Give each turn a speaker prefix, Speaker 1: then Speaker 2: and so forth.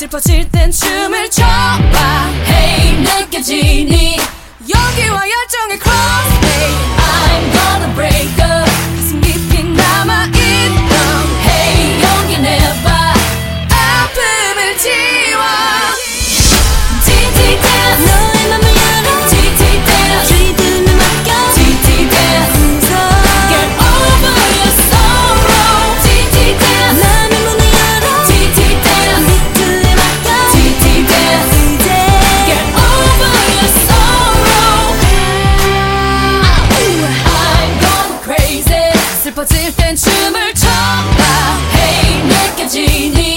Speaker 1: 슬퍼질 땐 춤을 춰봐. Hey 느껴지니? 여기와 열정의 숨을 춰봐. Hey 느껴지니.